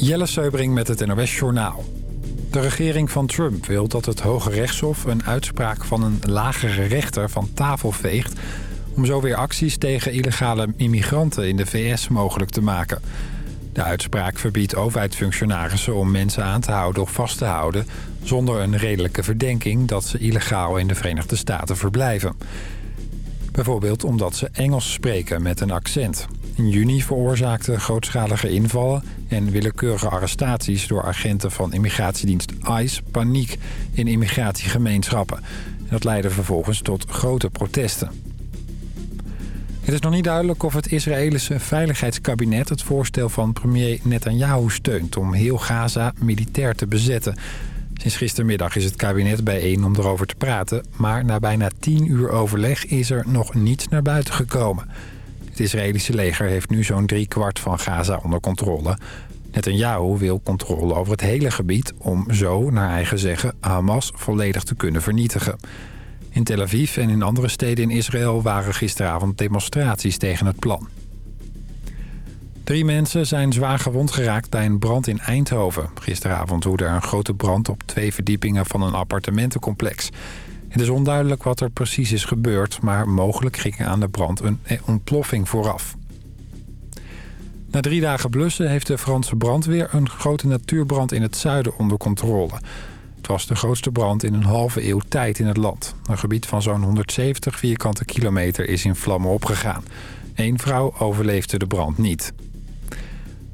Jelle Seubring met het NOS Journaal. De regering van Trump wil dat het Hoge Rechtshof een uitspraak van een lagere rechter van tafel veegt... om zo weer acties tegen illegale immigranten in de VS mogelijk te maken. De uitspraak verbiedt overheidsfunctionarissen om mensen aan te houden of vast te houden... zonder een redelijke verdenking dat ze illegaal in de Verenigde Staten verblijven. Bijvoorbeeld omdat ze Engels spreken met een accent. In juni veroorzaakten grootschalige invallen en willekeurige arrestaties... door agenten van immigratiedienst ICE paniek in immigratiegemeenschappen. En dat leidde vervolgens tot grote protesten. Het is nog niet duidelijk of het Israëlische Veiligheidskabinet... het voorstel van premier Netanyahu steunt om heel Gaza militair te bezetten... Sinds gistermiddag is het kabinet bijeen om erover te praten... maar na bijna tien uur overleg is er nog niets naar buiten gekomen. Het Israëlische leger heeft nu zo'n driekwart van Gaza onder controle. Netanyahu wil controle over het hele gebied... om zo, naar eigen zeggen, Hamas volledig te kunnen vernietigen. In Tel Aviv en in andere steden in Israël waren gisteravond demonstraties tegen het plan. Drie mensen zijn zwaar gewond geraakt bij een brand in Eindhoven. Gisteravond woedde er een grote brand op twee verdiepingen van een appartementencomplex. Het is onduidelijk wat er precies is gebeurd... maar mogelijk ging aan de brand een ontploffing vooraf. Na drie dagen blussen heeft de Franse brandweer... een grote natuurbrand in het zuiden onder controle. Het was de grootste brand in een halve eeuw tijd in het land. Een gebied van zo'n 170 vierkante kilometer is in vlammen opgegaan. Eén vrouw overleefde de brand niet.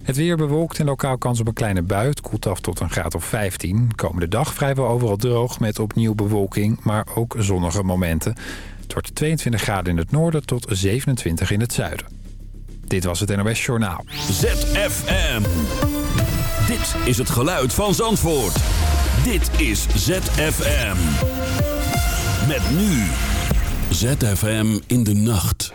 Het weer bewolkt en lokaal kans op een kleine bui. Koelt af tot een graad of 15. Komende dag vrijwel overal droog met opnieuw bewolking, maar ook zonnige momenten. Het wordt 22 graden in het noorden tot 27 in het zuiden. Dit was het NOS Journaal. ZFM. Dit is het geluid van Zandvoort. Dit is ZFM. Met nu. ZFM in de nacht.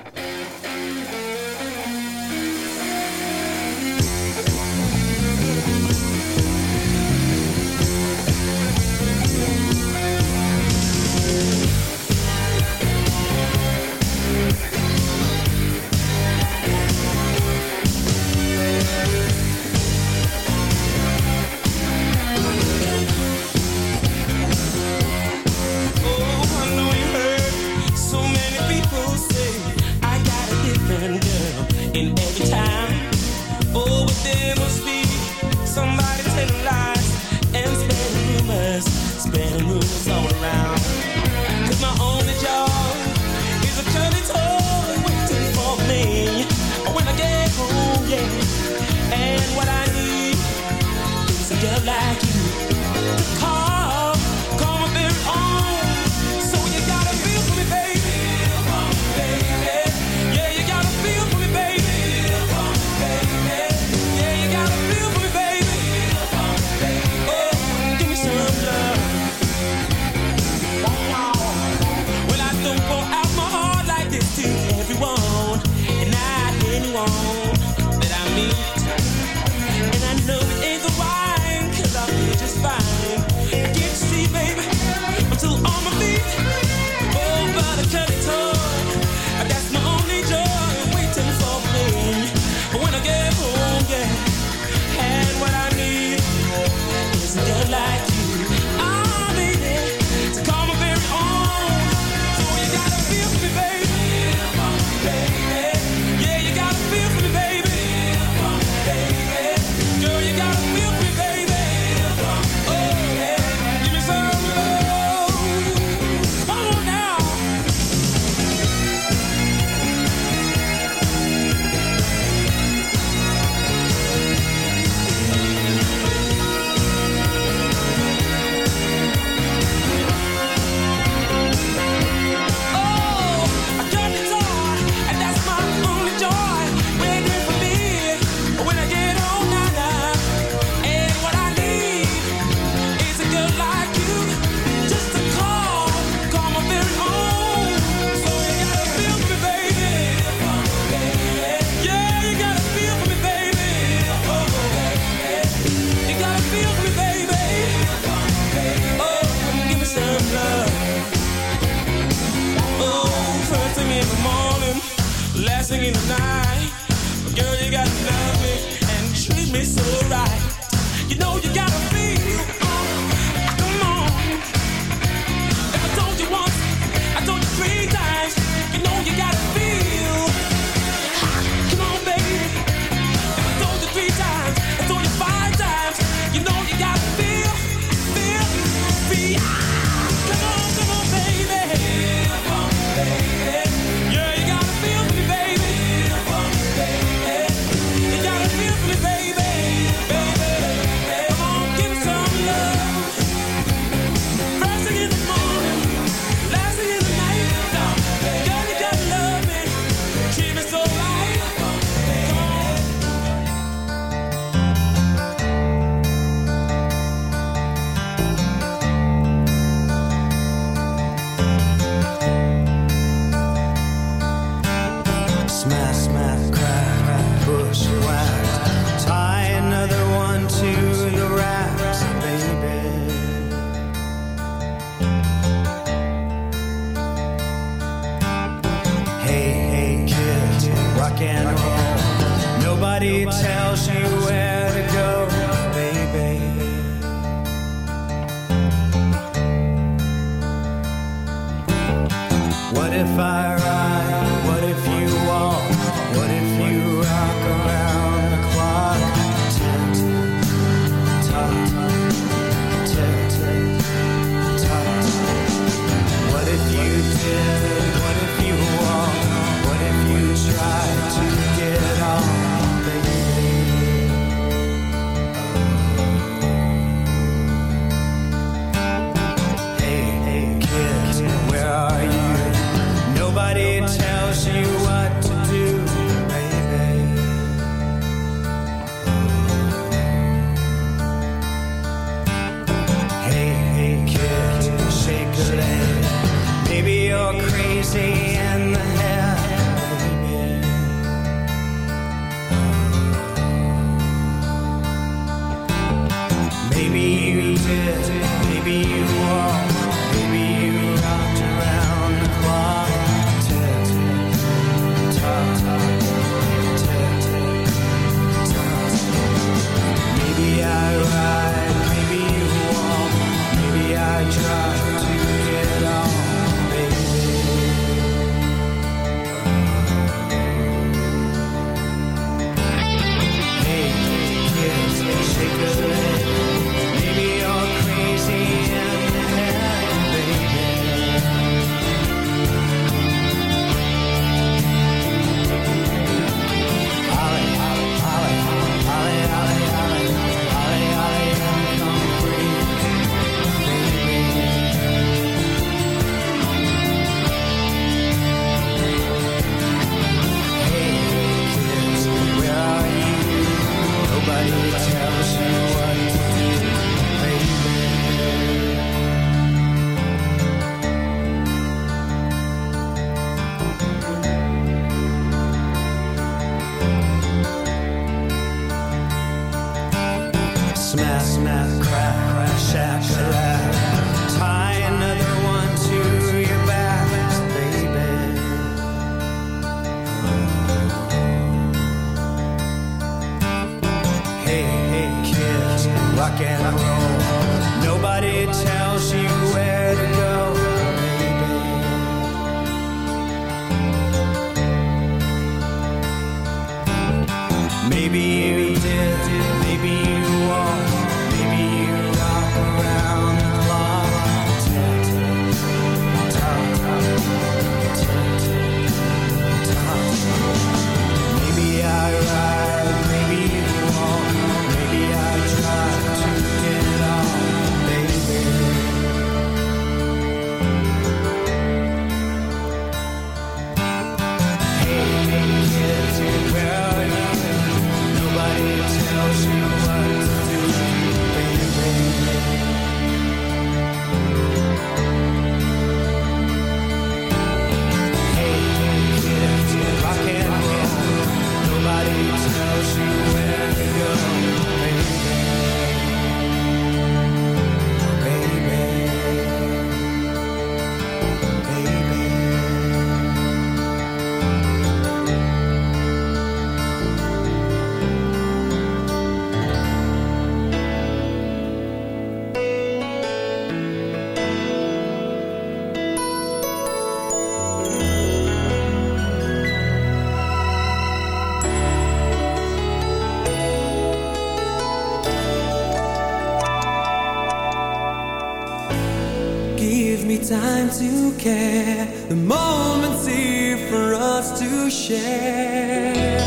To care, the moments here for us to share.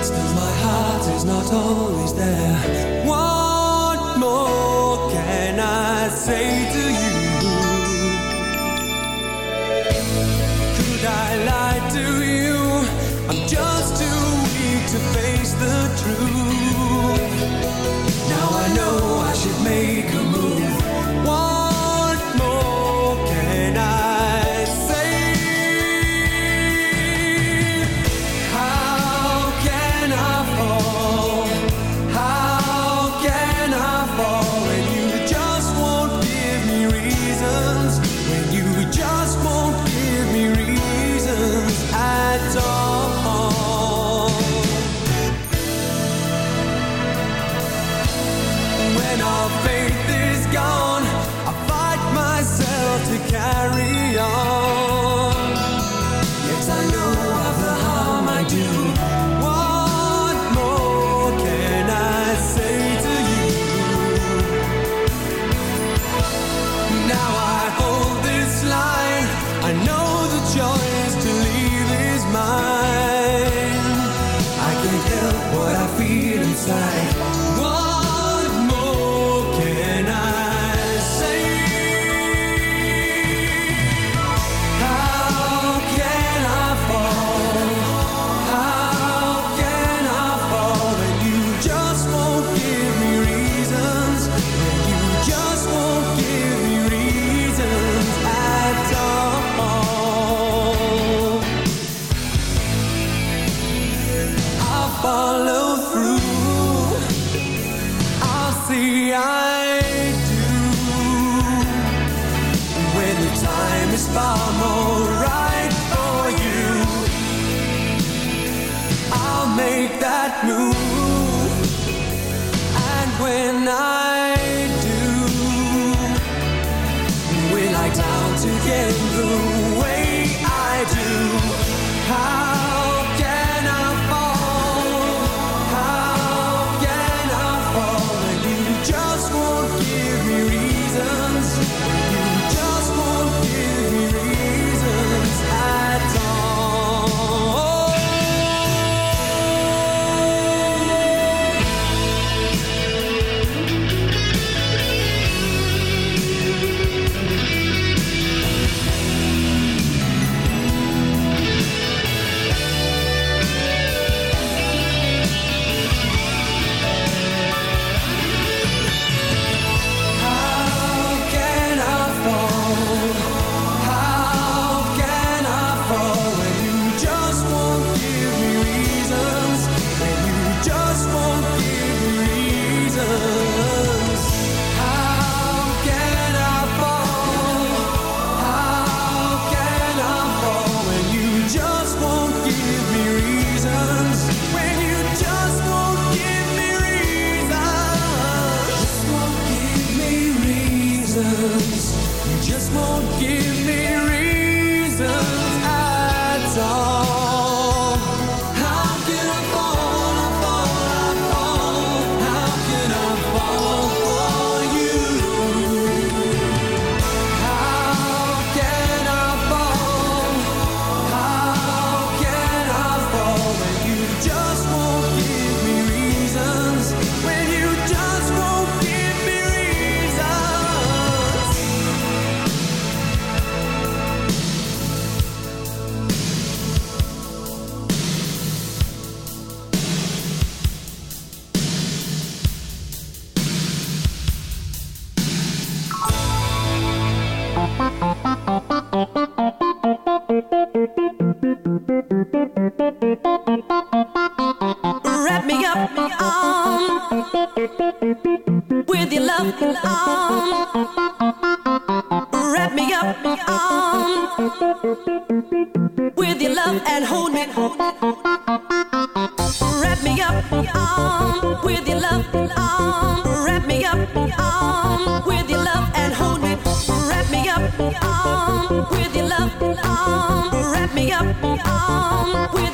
Still, my heart is not always there. What more can I say to you? Could I lie to you? I'm just too weak to face the truth. all faith is gone. I fight myself to carry with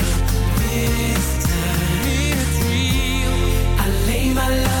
this time. It's real. I lay my love.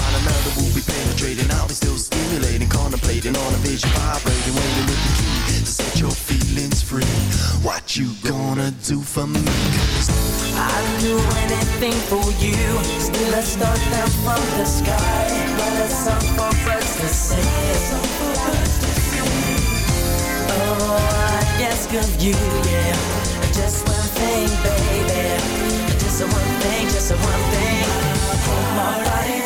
While another will be penetrating, I'll be still stimulating, contemplating on a vision, vibrating, waiting with the key to set your feelings free. What you gonna do for me? I'd do anything for you. Still a star down from the sky. But a song for birds to sing. Oh, I ask of you, yeah. Just one thing, baby. Just a one thing, just a one thing. Hold my body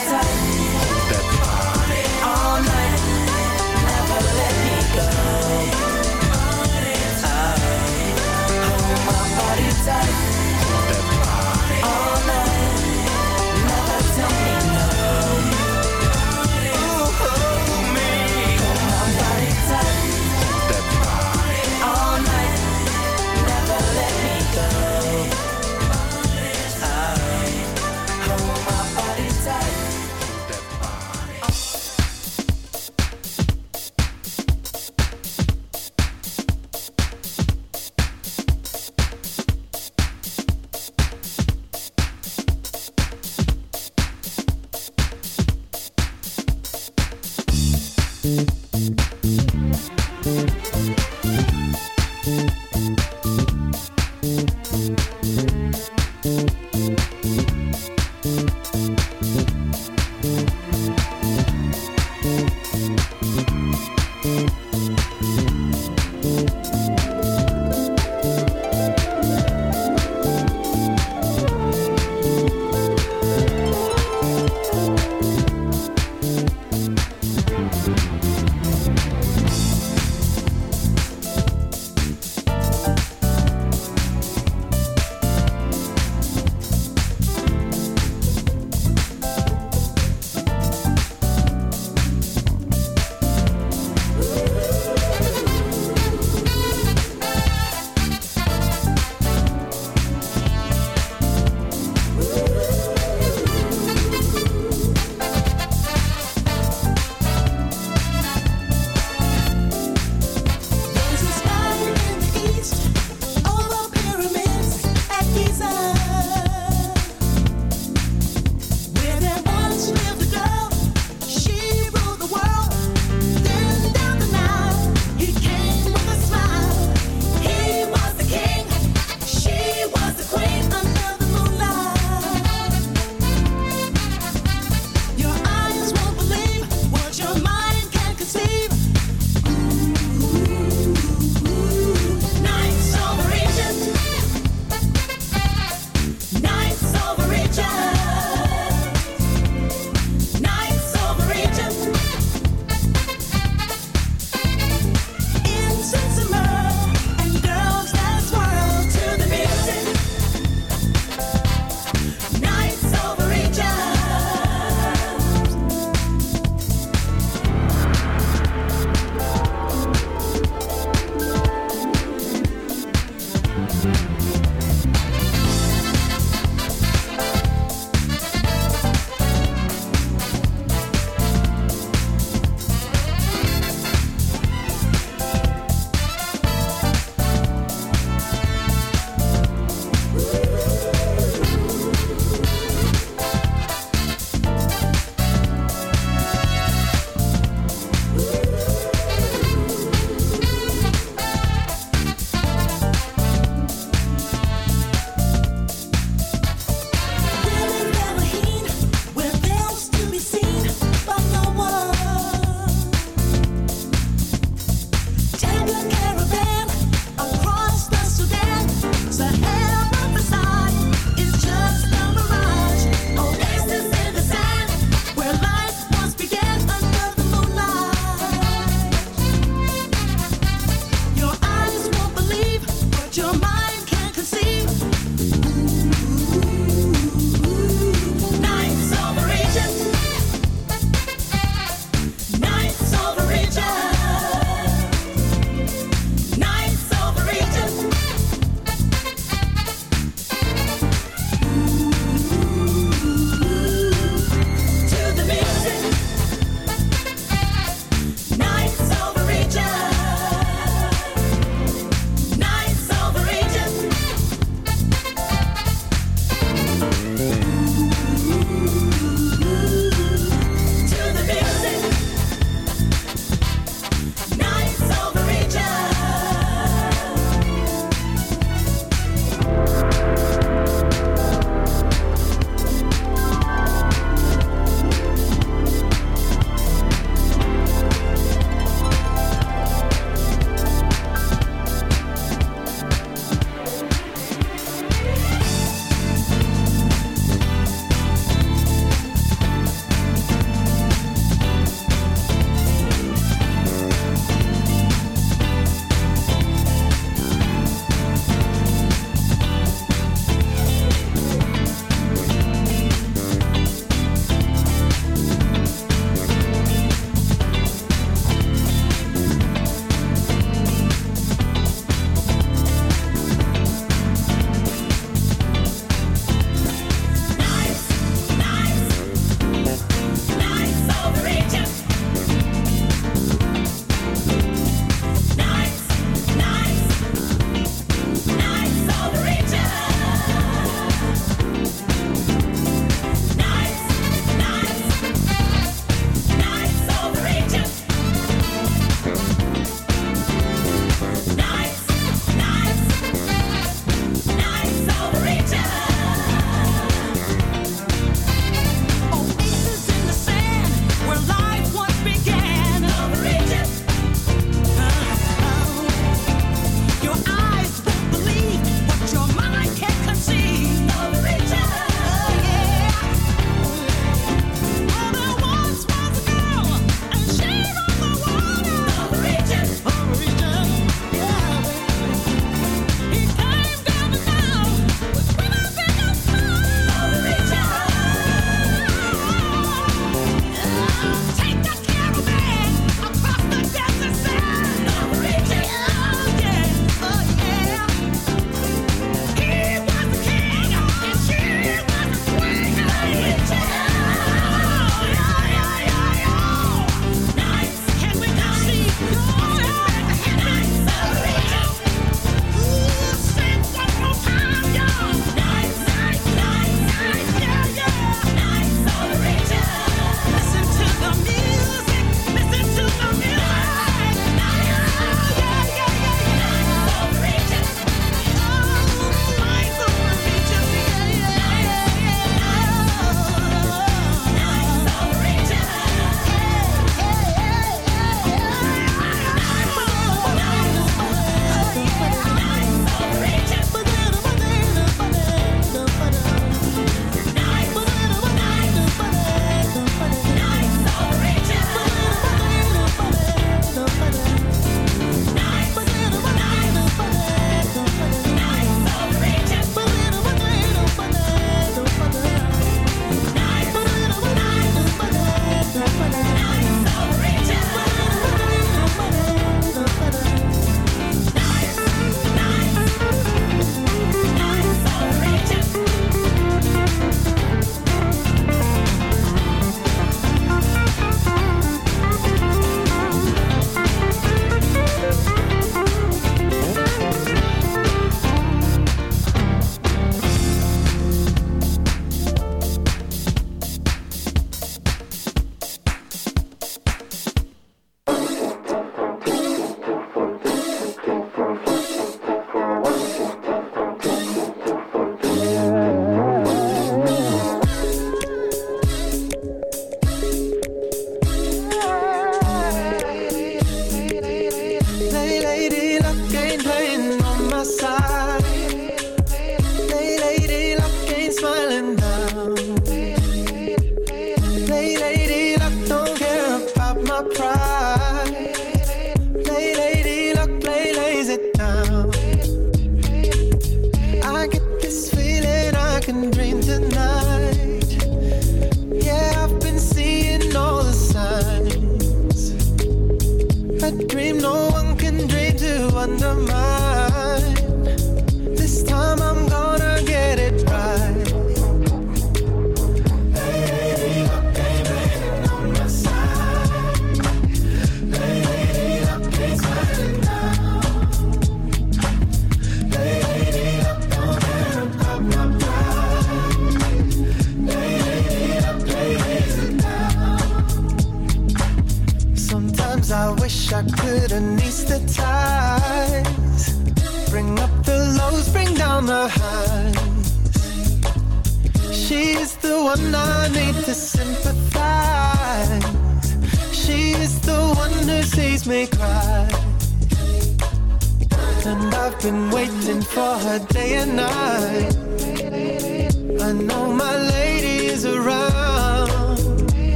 body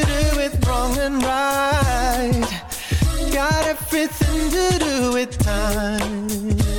to do with wrong and right. Got everything to do with time.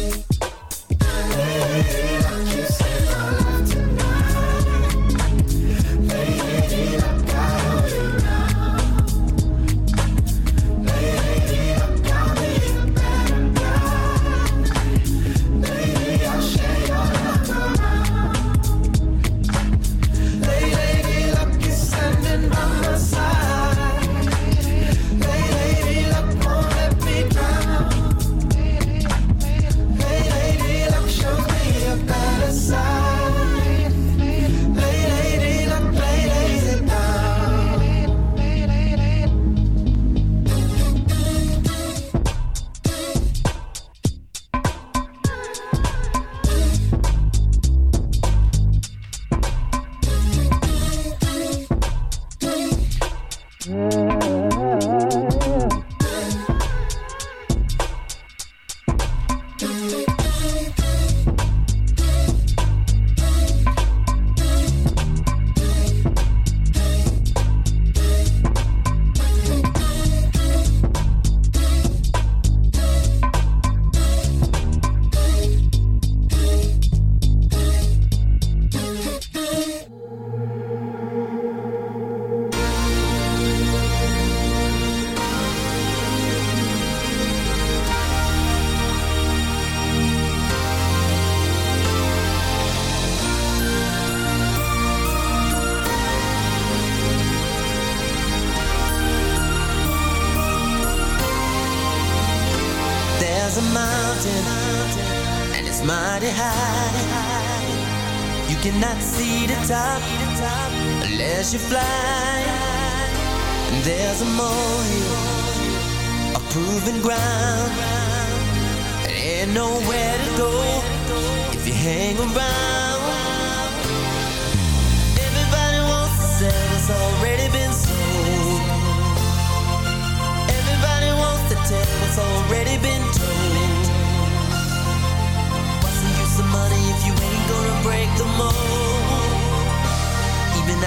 It's mighty high. You cannot see the top unless you fly. And there's a molehill, a proven ground. Ain't nowhere to go if you hang around. Everybody wants to sell, it's already been sold. Everybody wants to tell, what's already been told.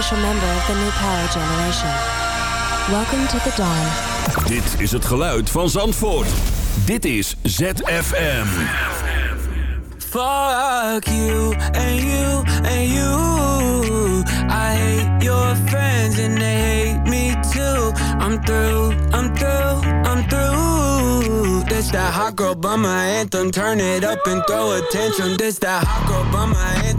Official member of the new power generation. Welcome to the dawn. Dit is het geluid van Zandvoort. Dit is ZFM. Fuck you and you and you. I hate your friends and they hate me too. I'm through, I'm through, I'm through. This that hot girl bummer anthem. Turn it up and throw a tantrum. This that hot girl bummer anthem.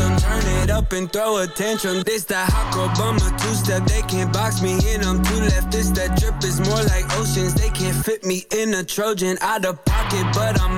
anthem. Turn it up and throw attention. This that girl bummer two step. They can't box me in. I'm two left. This that drip is more like oceans. They can't fit me in a Trojan. Out of pocket, but I'm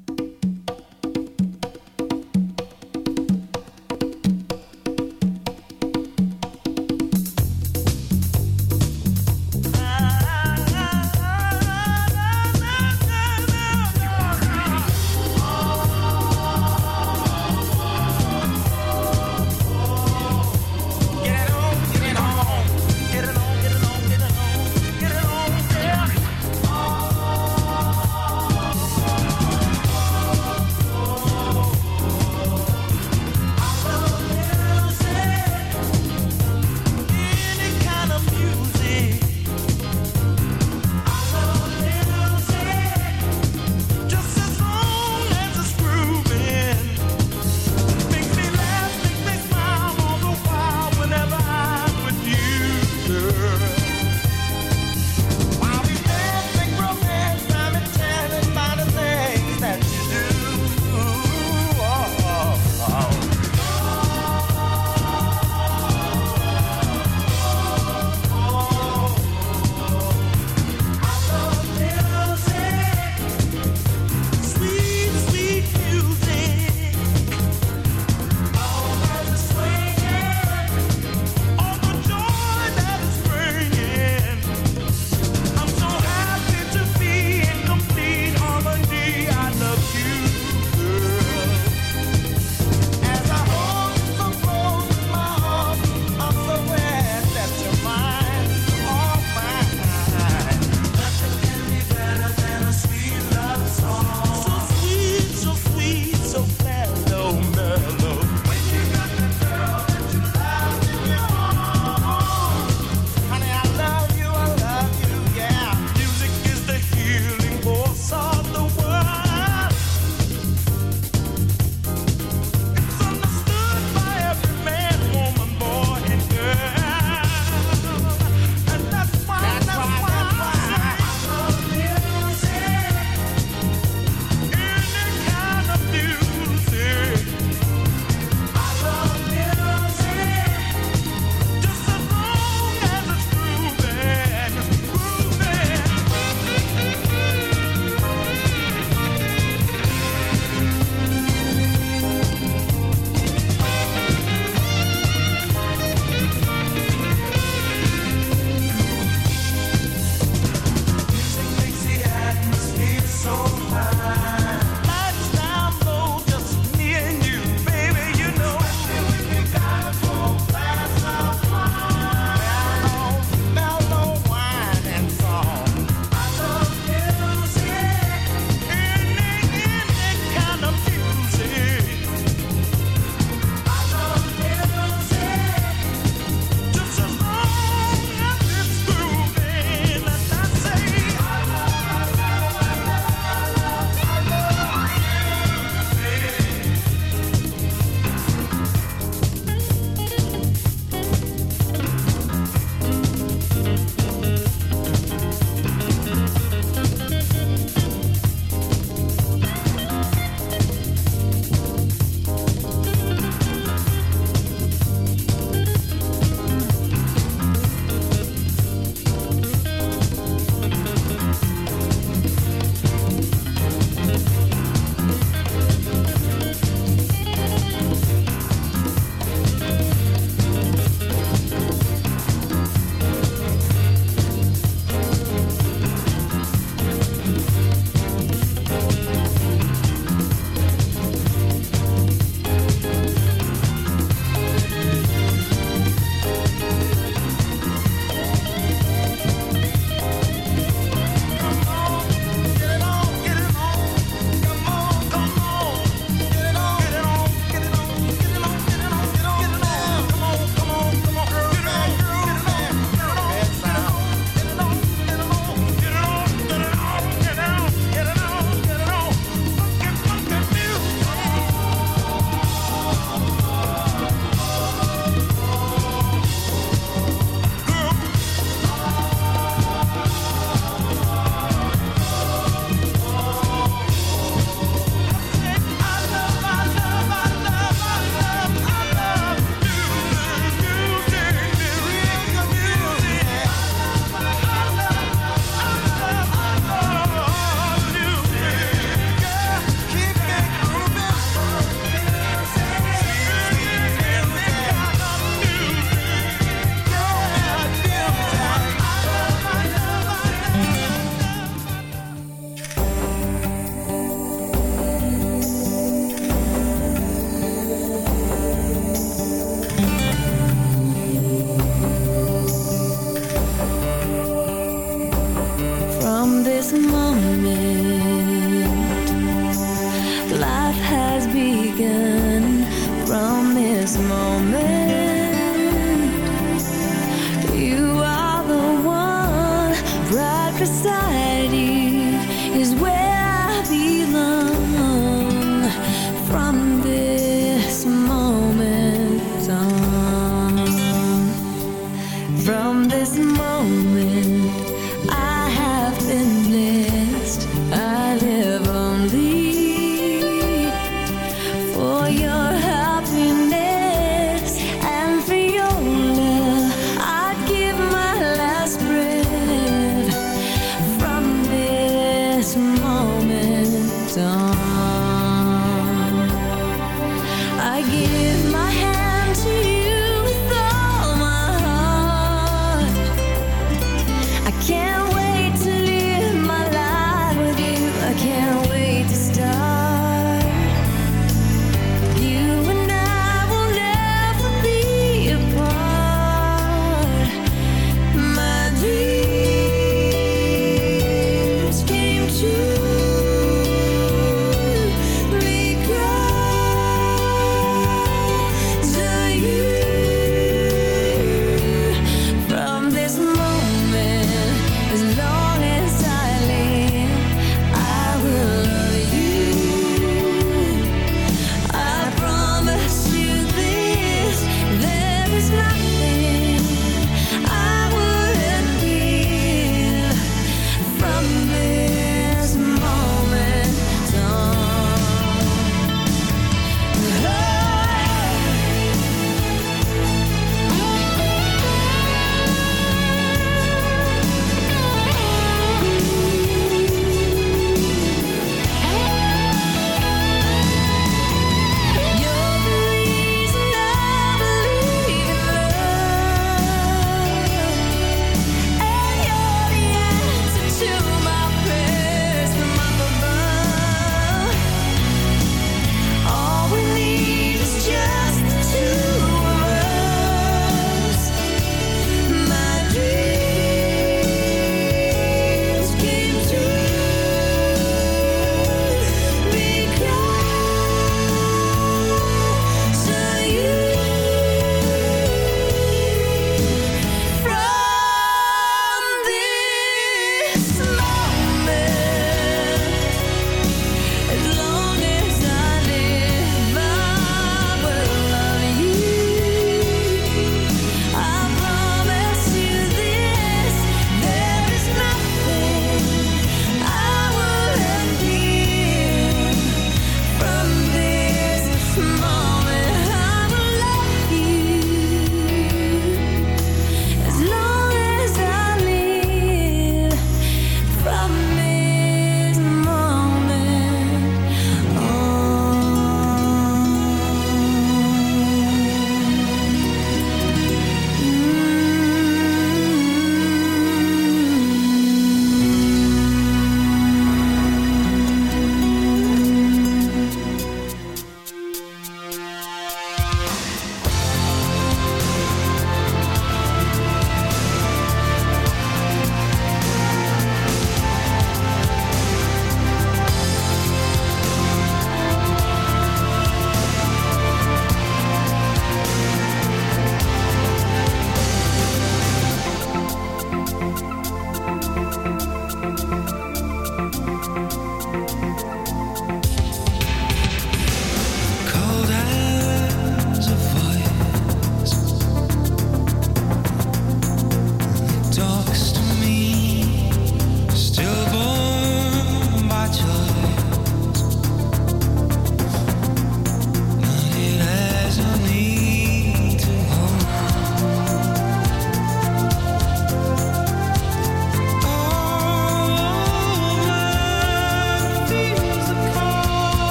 From this moment,